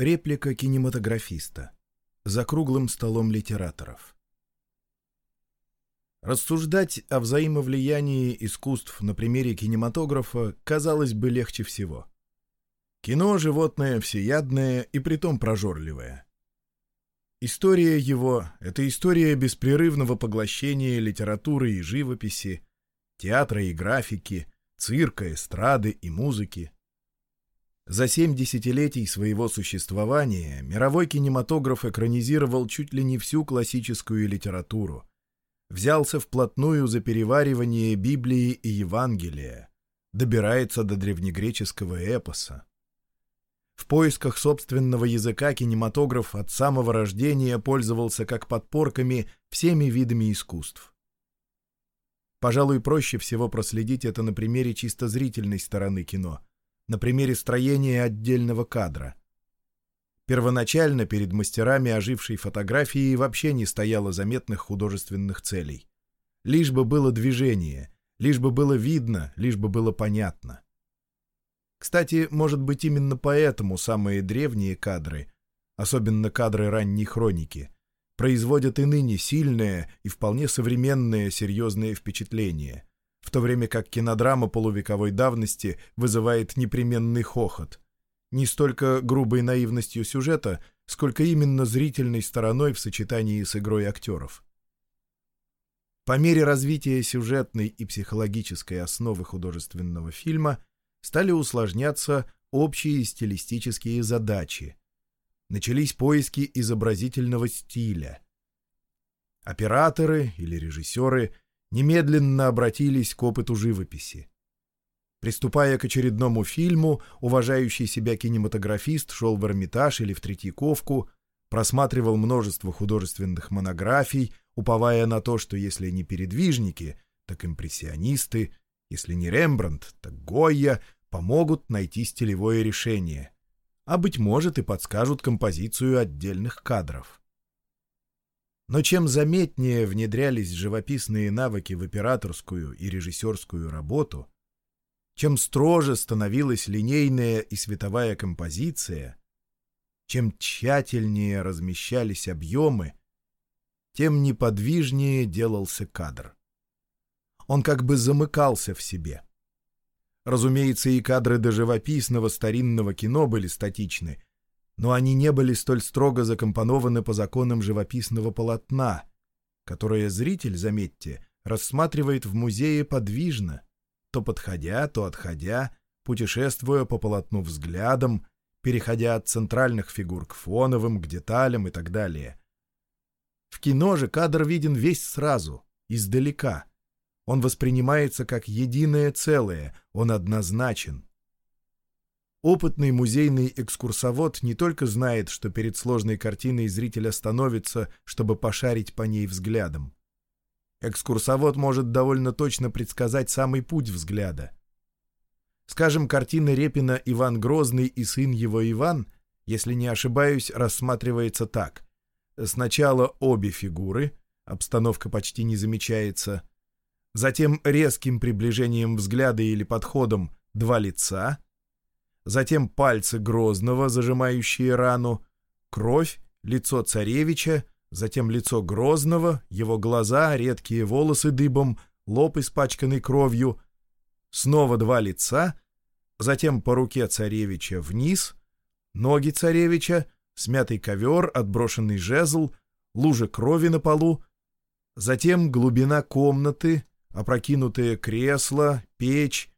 Реплика кинематографиста. За круглым столом литераторов. Рассуждать о взаимовлиянии искусств на примере кинематографа казалось бы легче всего. Кино — животное всеядное и притом прожорливое. История его — это история беспрерывного поглощения литературы и живописи, театра и графики, цирка, эстрады и музыки. За семь десятилетий своего существования мировой кинематограф экранизировал чуть ли не всю классическую литературу. Взялся вплотную за переваривание Библии и Евангелия, добирается до древнегреческого эпоса. В поисках собственного языка кинематограф от самого рождения пользовался как подпорками всеми видами искусств. Пожалуй, проще всего проследить это на примере чисто зрительной стороны кино — на примере строения отдельного кадра. Первоначально перед мастерами ожившей фотографии вообще не стояло заметных художественных целей. Лишь бы было движение, лишь бы было видно, лишь бы было понятно. Кстати, может быть, именно поэтому самые древние кадры, особенно кадры ранней хроники, производят и ныне сильное и вполне современное серьезное впечатление, в то время как кинодрама полувековой давности вызывает непременный хохот. Не столько грубой наивностью сюжета, сколько именно зрительной стороной в сочетании с игрой актеров. По мере развития сюжетной и психологической основы художественного фильма стали усложняться общие стилистические задачи. Начались поиски изобразительного стиля. Операторы или режиссеры – немедленно обратились к опыту живописи. Приступая к очередному фильму, уважающий себя кинематографист шел в Эрмитаж или в Третьяковку, просматривал множество художественных монографий, уповая на то, что если не передвижники, так импрессионисты, если не Рембрандт, так Гойя помогут найти стилевое решение, а, быть может, и подскажут композицию отдельных кадров. Но чем заметнее внедрялись живописные навыки в операторскую и режиссерскую работу, чем строже становилась линейная и световая композиция, чем тщательнее размещались объемы, тем неподвижнее делался кадр. Он как бы замыкался в себе. Разумеется, и кадры до живописного старинного кино были статичны, но они не были столь строго закомпонованы по законам живописного полотна, которое зритель, заметьте, рассматривает в музее подвижно, то подходя, то отходя, путешествуя по полотну взглядом, переходя от центральных фигур к фоновым, к деталям и так далее. В кино же кадр виден весь сразу, издалека. Он воспринимается как единое целое, он однозначен. Опытный музейный экскурсовод не только знает, что перед сложной картиной зритель остановится, чтобы пошарить по ней взглядом. Экскурсовод может довольно точно предсказать самый путь взгляда. Скажем, картина Репина «Иван Грозный и сын его Иван», если не ошибаюсь, рассматривается так. Сначала обе фигуры, обстановка почти не замечается, затем резким приближением взгляда или подходом два лица — затем пальцы Грозного, зажимающие рану, кровь, лицо царевича, затем лицо Грозного, его глаза, редкие волосы дыбом, лоб испачканный кровью, снова два лица, затем по руке царевича вниз, ноги царевича, смятый ковер, отброшенный жезл, лужа крови на полу, затем глубина комнаты, опрокинутое кресло, печь,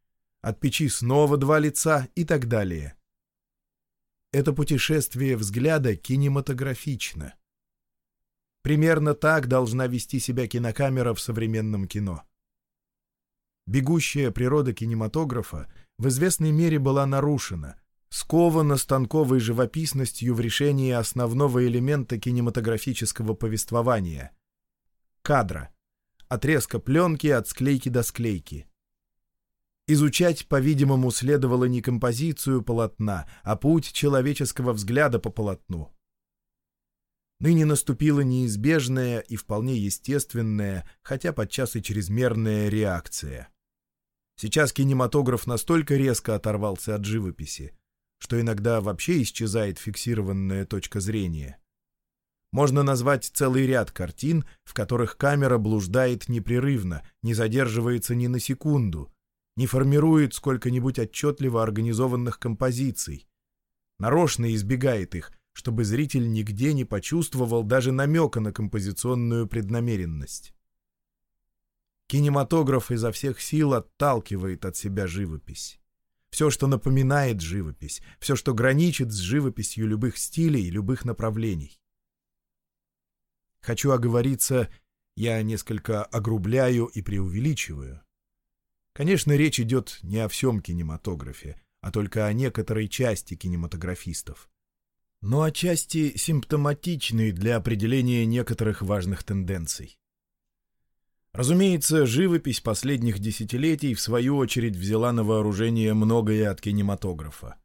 от печи снова два лица и так далее. Это путешествие взгляда кинематографично. Примерно так должна вести себя кинокамера в современном кино. Бегущая природа кинематографа в известной мере была нарушена, скована станковой живописностью в решении основного элемента кинематографического повествования — кадра, отрезка пленки от склейки до склейки — Изучать, по-видимому, следовало не композицию полотна, а путь человеческого взгляда по полотну. Ныне наступила неизбежная и вполне естественная, хотя подчас и чрезмерная реакция. Сейчас кинематограф настолько резко оторвался от живописи, что иногда вообще исчезает фиксированная точка зрения. Можно назвать целый ряд картин, в которых камера блуждает непрерывно, не задерживается ни на секунду, не формирует сколько-нибудь отчетливо организованных композиций, нарочно избегает их, чтобы зритель нигде не почувствовал даже намека на композиционную преднамеренность. Кинематограф изо всех сил отталкивает от себя живопись. Все, что напоминает живопись, все, что граничит с живописью любых стилей и любых направлений. Хочу оговориться, я несколько огрубляю и преувеличиваю. Конечно, речь идет не о всем кинематографе, а только о некоторой части кинематографистов. Но о части симптоматичной для определения некоторых важных тенденций. Разумеется, живопись последних десятилетий в свою очередь взяла на вооружение многое от кинематографа.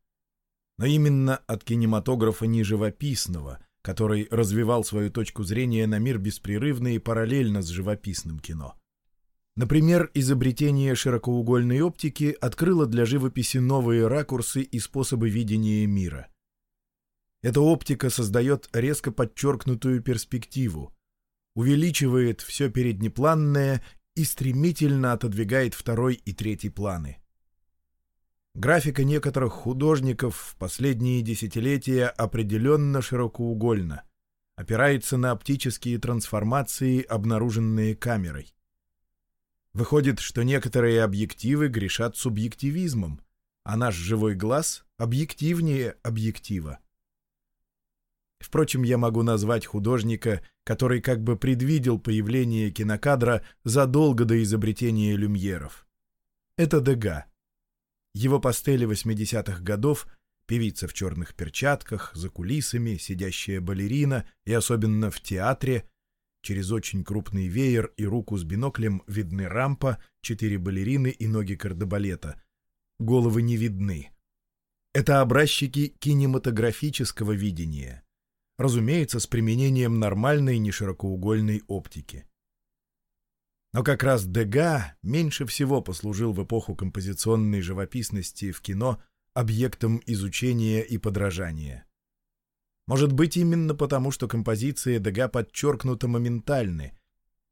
Но именно от кинематографа неживописного, который развивал свою точку зрения на мир беспрерывно и параллельно с живописным кино. Например, изобретение широкоугольной оптики открыло для живописи новые ракурсы и способы видения мира. Эта оптика создает резко подчеркнутую перспективу, увеличивает все переднепланное и стремительно отодвигает второй и третий планы. Графика некоторых художников в последние десятилетия определенно широкоугольна, опирается на оптические трансформации, обнаруженные камерой. Выходит, что некоторые объективы грешат субъективизмом, а наш живой глаз объективнее объектива. Впрочем, я могу назвать художника, который как бы предвидел появление кинокадра задолго до изобретения люмьеров. Это Дега. Его пастели 80-х годов, певица в черных перчатках, за кулисами, сидящая балерина и особенно в театре, через очень крупный веер и руку с биноклем видны рампа, четыре балерины и ноги кардебалета. Головы не видны. Это образчики кинематографического видения. Разумеется, с применением нормальной неширокоугольной оптики. Но как раз Дега меньше всего послужил в эпоху композиционной живописности в кино объектом изучения и подражания. Может быть, именно потому, что композиции Дега подчеркнуто моментальны,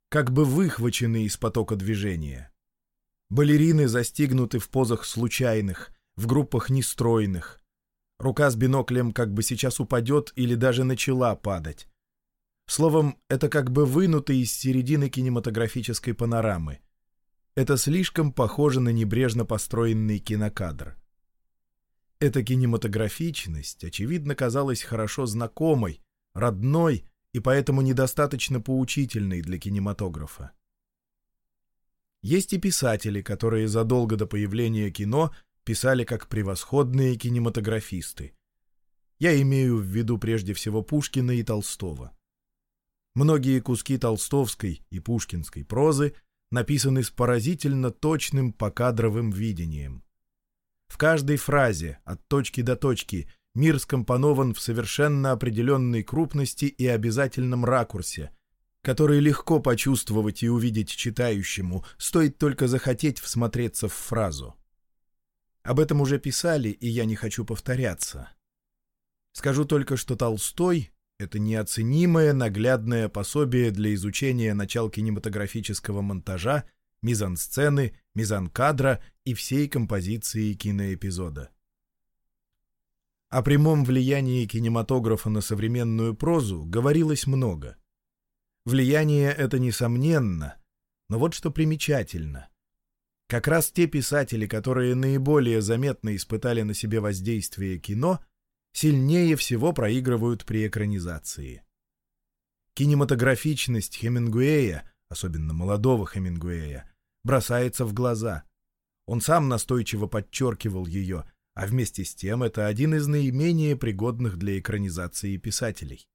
как бы выхвачены из потока движения. Балерины застигнуты в позах случайных, в группах нестройных. Рука с биноклем как бы сейчас упадет или даже начала падать. Словом, это как бы вынуто из середины кинематографической панорамы. Это слишком похоже на небрежно построенный кинокадр. Эта кинематографичность, очевидно, казалась хорошо знакомой, родной и поэтому недостаточно поучительной для кинематографа. Есть и писатели, которые задолго до появления кино писали как превосходные кинематографисты. Я имею в виду прежде всего Пушкина и Толстого. Многие куски толстовской и пушкинской прозы написаны с поразительно точным покадровым видением. В каждой фразе, от точки до точки, мир скомпонован в совершенно определенной крупности и обязательном ракурсе, который легко почувствовать и увидеть читающему, стоит только захотеть всмотреться в фразу. Об этом уже писали, и я не хочу повторяться. Скажу только, что Толстой это неоценимое наглядное пособие для изучения начал кинематографического монтажа, мизансцены, мизанкадра и всей композиции киноэпизода. О прямом влиянии кинематографа на современную прозу говорилось много. Влияние это несомненно, но вот что примечательно. Как раз те писатели, которые наиболее заметно испытали на себе воздействие кино — сильнее всего проигрывают при экранизации. Кинематографичность Хемингуэя, особенно молодого Хемингуэя, бросается в глаза. Он сам настойчиво подчеркивал ее, а вместе с тем это один из наименее пригодных для экранизации писателей.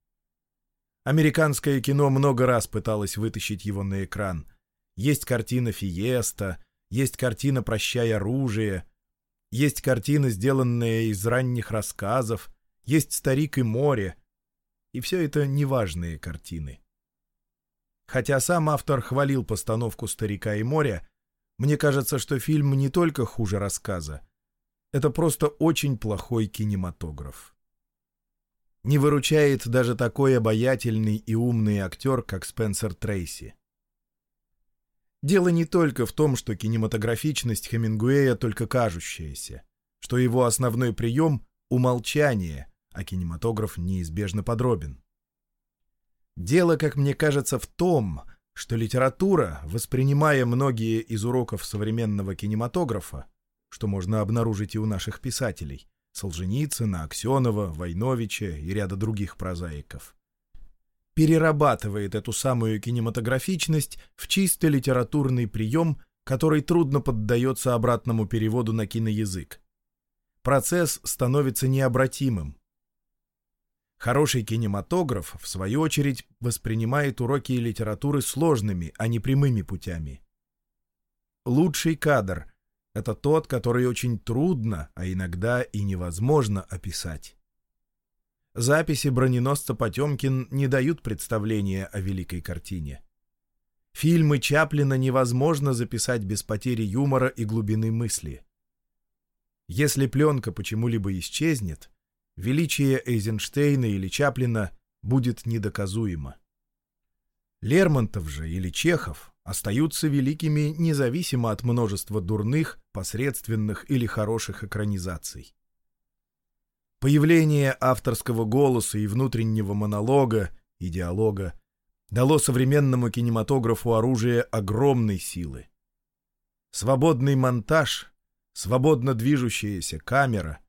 Американское кино много раз пыталось вытащить его на экран. Есть картина «Фиеста», есть картина «Прощай оружие», есть картины, сделанные из ранних рассказов, есть «Старик и море», и все это неважные картины. Хотя сам автор хвалил постановку «Старика и моря», мне кажется, что фильм не только хуже рассказа, это просто очень плохой кинематограф. Не выручает даже такой обаятельный и умный актер, как Спенсер Трейси. Дело не только в том, что кинематографичность Хемингуэя только кажущаяся, что его основной прием — умолчание, а кинематограф неизбежно подробен. Дело, как мне кажется, в том, что литература, воспринимая многие из уроков современного кинематографа, что можно обнаружить и у наших писателей, Солженицына, Аксенова, Войновича и ряда других прозаиков, перерабатывает эту самую кинематографичность в чисто литературный прием, который трудно поддается обратному переводу на киноязык. Процесс становится необратимым. Хороший кинематограф, в свою очередь, воспринимает уроки литературы сложными, а не прямыми путями. Лучший кадр — это тот, который очень трудно, а иногда и невозможно описать. Записи броненосца Потемкин не дают представления о великой картине. Фильмы Чаплина невозможно записать без потери юмора и глубины мысли. Если пленка почему-либо исчезнет, величие Эйзенштейна или Чаплина будет недоказуемо. Лермонтов же или Чехов остаются великими независимо от множества дурных, посредственных или хороших экранизаций. Появление авторского голоса и внутреннего монолога и диалога дало современному кинематографу оружие огромной силы. Свободный монтаж, свободно движущаяся камера,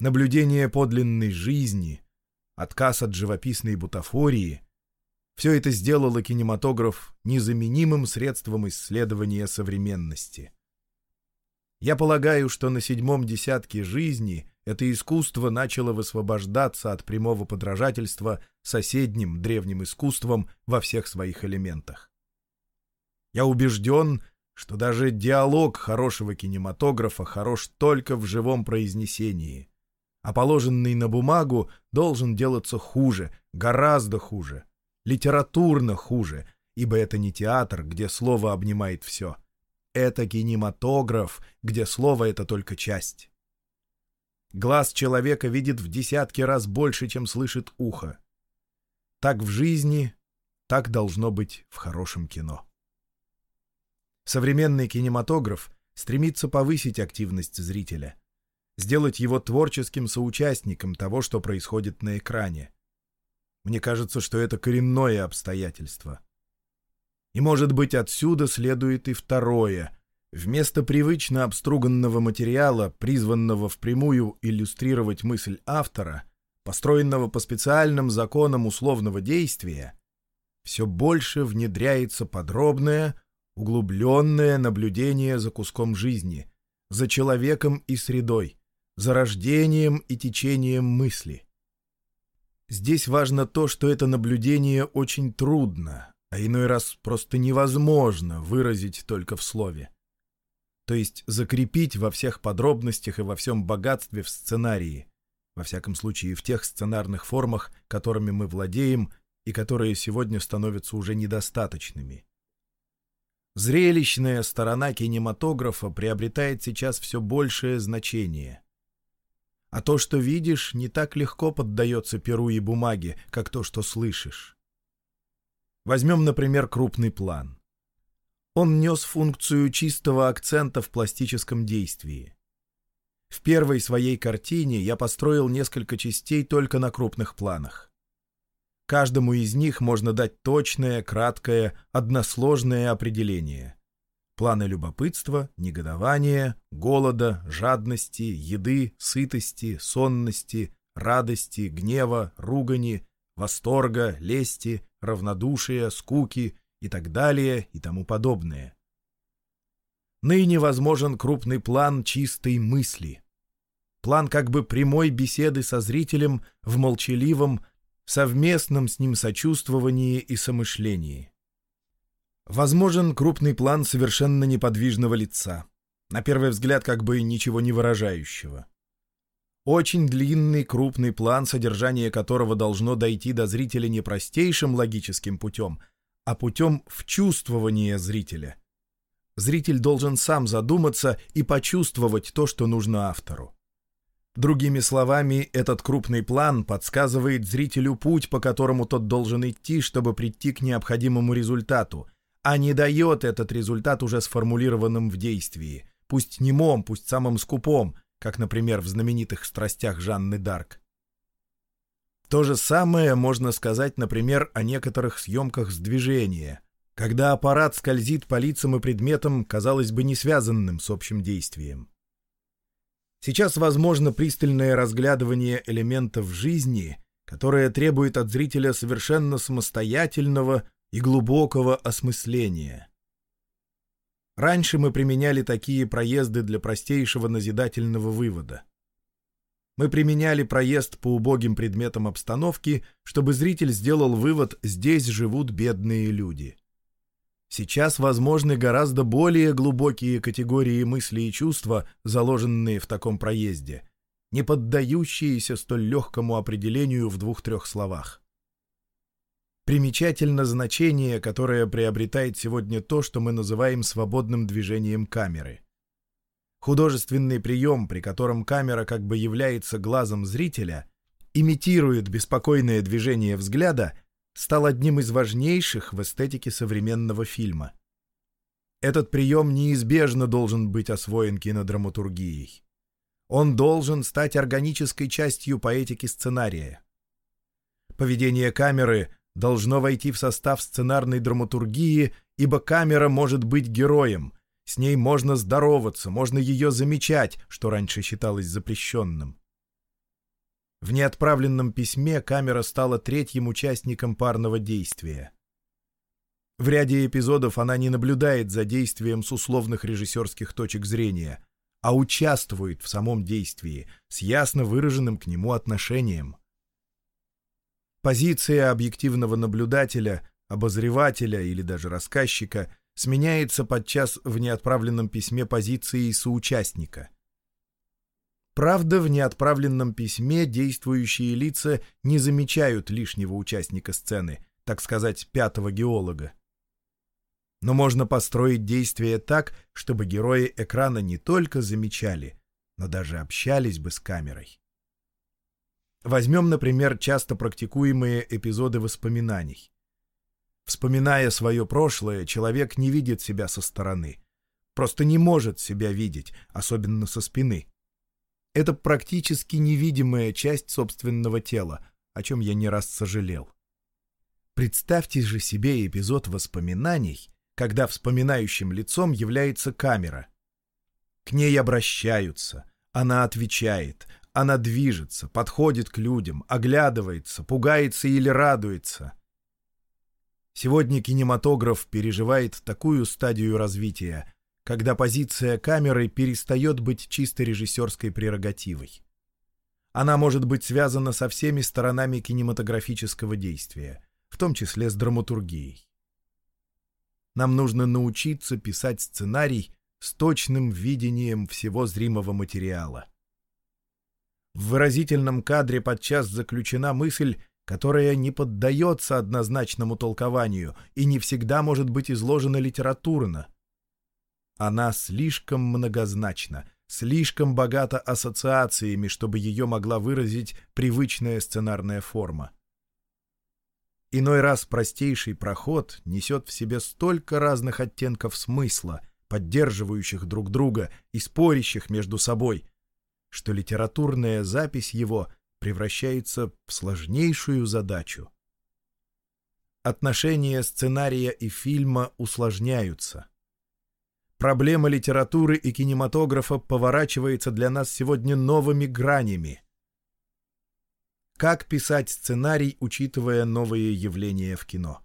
наблюдение подлинной жизни, отказ от живописной бутафории — все это сделало кинематограф незаменимым средством исследования современности. Я полагаю, что на седьмом десятке жизни это искусство начало высвобождаться от прямого подражательства соседним древним искусствам во всех своих элементах. Я убежден, что даже диалог хорошего кинематографа хорош только в живом произнесении, а положенный на бумагу должен делаться хуже, гораздо хуже, литературно хуже, ибо это не театр, где слово обнимает все. Это кинематограф, где слово — это только часть. Глаз человека видит в десятки раз больше, чем слышит ухо. Так в жизни, так должно быть в хорошем кино. Современный кинематограф стремится повысить активность зрителя, сделать его творческим соучастником того, что происходит на экране. Мне кажется, что это коренное обстоятельство. И, может быть, отсюда следует и второе, Вместо привычно обструганного материала, призванного впрямую иллюстрировать мысль автора, построенного по специальным законам условного действия, все больше внедряется подробное, углубленное наблюдение за куском жизни, за человеком и средой, за рождением и течением мысли. Здесь важно то, что это наблюдение очень трудно, а иной раз просто невозможно выразить только в слове то есть закрепить во всех подробностях и во всем богатстве в сценарии, во всяком случае в тех сценарных формах, которыми мы владеем и которые сегодня становятся уже недостаточными. Зрелищная сторона кинематографа приобретает сейчас все большее значение. А то, что видишь, не так легко поддается перу и бумаге, как то, что слышишь. Возьмем, например, крупный план. Он нес функцию чистого акцента в пластическом действии. В первой своей картине я построил несколько частей только на крупных планах. Каждому из них можно дать точное, краткое, односложное определение. Планы любопытства, негодования, голода, жадности, еды, сытости, сонности, радости, гнева, ругани, восторга, лести, равнодушия, скуки, и так далее и тому подобное. Ныне возможен крупный план чистой мысли. План как бы прямой беседы со зрителем в молчаливом, совместном с ним сочувствовании и самышлении. Возможен крупный план совершенно неподвижного лица, на первый взгляд как бы ничего не выражающего. Очень длинный крупный план, содержание которого должно дойти до зрителя не простейшим логическим путем — а путем вчувствования зрителя. Зритель должен сам задуматься и почувствовать то, что нужно автору. Другими словами, этот крупный план подсказывает зрителю путь, по которому тот должен идти, чтобы прийти к необходимому результату, а не дает этот результат уже сформулированным в действии, пусть немом, пусть самым скупом, как, например, в знаменитых «Страстях Жанны Дарк». То же самое можно сказать, например, о некоторых съемках с движения, когда аппарат скользит по лицам и предметам, казалось бы, не связанным с общим действием. Сейчас возможно пристальное разглядывание элементов жизни, которое требует от зрителя совершенно самостоятельного и глубокого осмысления. Раньше мы применяли такие проезды для простейшего назидательного вывода. Мы применяли проезд по убогим предметам обстановки, чтобы зритель сделал вывод «здесь живут бедные люди». Сейчас возможны гораздо более глубокие категории мысли и чувства, заложенные в таком проезде, не поддающиеся столь легкому определению в двух-трех словах. Примечательно значение, которое приобретает сегодня то, что мы называем свободным движением камеры. Художественный прием, при котором камера как бы является глазом зрителя, имитирует беспокойное движение взгляда – стал одним из важнейших в эстетике современного фильма. Этот прием неизбежно должен быть освоен кинодраматургией. Он должен стать органической частью поэтики сценария. Поведение камеры должно войти в состав сценарной драматургии, ибо камера может быть героем, с ней можно здороваться, можно ее замечать, что раньше считалось запрещенным. В неотправленном письме камера стала третьим участником парного действия. В ряде эпизодов она не наблюдает за действием с условных режиссерских точек зрения, а участвует в самом действии с ясно выраженным к нему отношением. Позиция объективного наблюдателя, обозревателя или даже рассказчика сменяется подчас в неотправленном письме позицией соучастника – Правда, в неотправленном письме действующие лица не замечают лишнего участника сцены, так сказать, пятого геолога. Но можно построить действие так, чтобы герои экрана не только замечали, но даже общались бы с камерой. Возьмем, например, часто практикуемые эпизоды воспоминаний. Вспоминая свое прошлое, человек не видит себя со стороны. Просто не может себя видеть, особенно со спины. Это практически невидимая часть собственного тела, о чем я не раз сожалел. Представьте же себе эпизод воспоминаний, когда вспоминающим лицом является камера. К ней обращаются, она отвечает, она движется, подходит к людям, оглядывается, пугается или радуется. Сегодня кинематограф переживает такую стадию развития, когда позиция камеры перестает быть чисто режиссерской прерогативой. Она может быть связана со всеми сторонами кинематографического действия, в том числе с драматургией. Нам нужно научиться писать сценарий с точным видением всего зримого материала. В выразительном кадре подчас заключена мысль, которая не поддается однозначному толкованию и не всегда может быть изложена литературно – она слишком многозначна, слишком богата ассоциациями, чтобы ее могла выразить привычная сценарная форма. Иной раз простейший проход несет в себе столько разных оттенков смысла, поддерживающих друг друга и спорящих между собой, что литературная запись его превращается в сложнейшую задачу. Отношения сценария и фильма усложняются — проблема литературы и кинематографа поворачивается для нас сегодня новыми гранями. Как писать сценарий, учитывая новые явления в кино?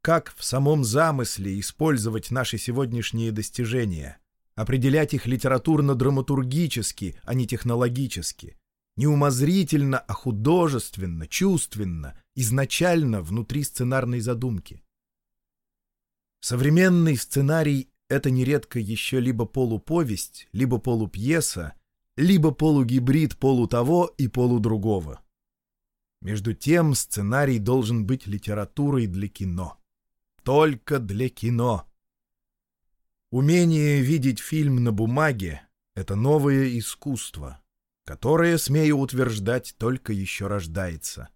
Как в самом замысле использовать наши сегодняшние достижения, определять их литературно-драматургически, а не технологически, не умозрительно, а художественно, чувственно, изначально внутри сценарной задумки? Современный сценарий — это нередко еще либо полуповесть, либо полупьеса, либо полугибрид полу того и полу другого. Между тем сценарий должен быть литературой для кино. Только для кино. Умение видеть фильм на бумаге — это новое искусство, которое, смею утверждать, только еще рождается.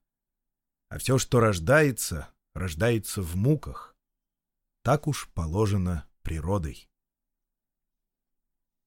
А все, что рождается, рождается в муках. Так уж положено природой.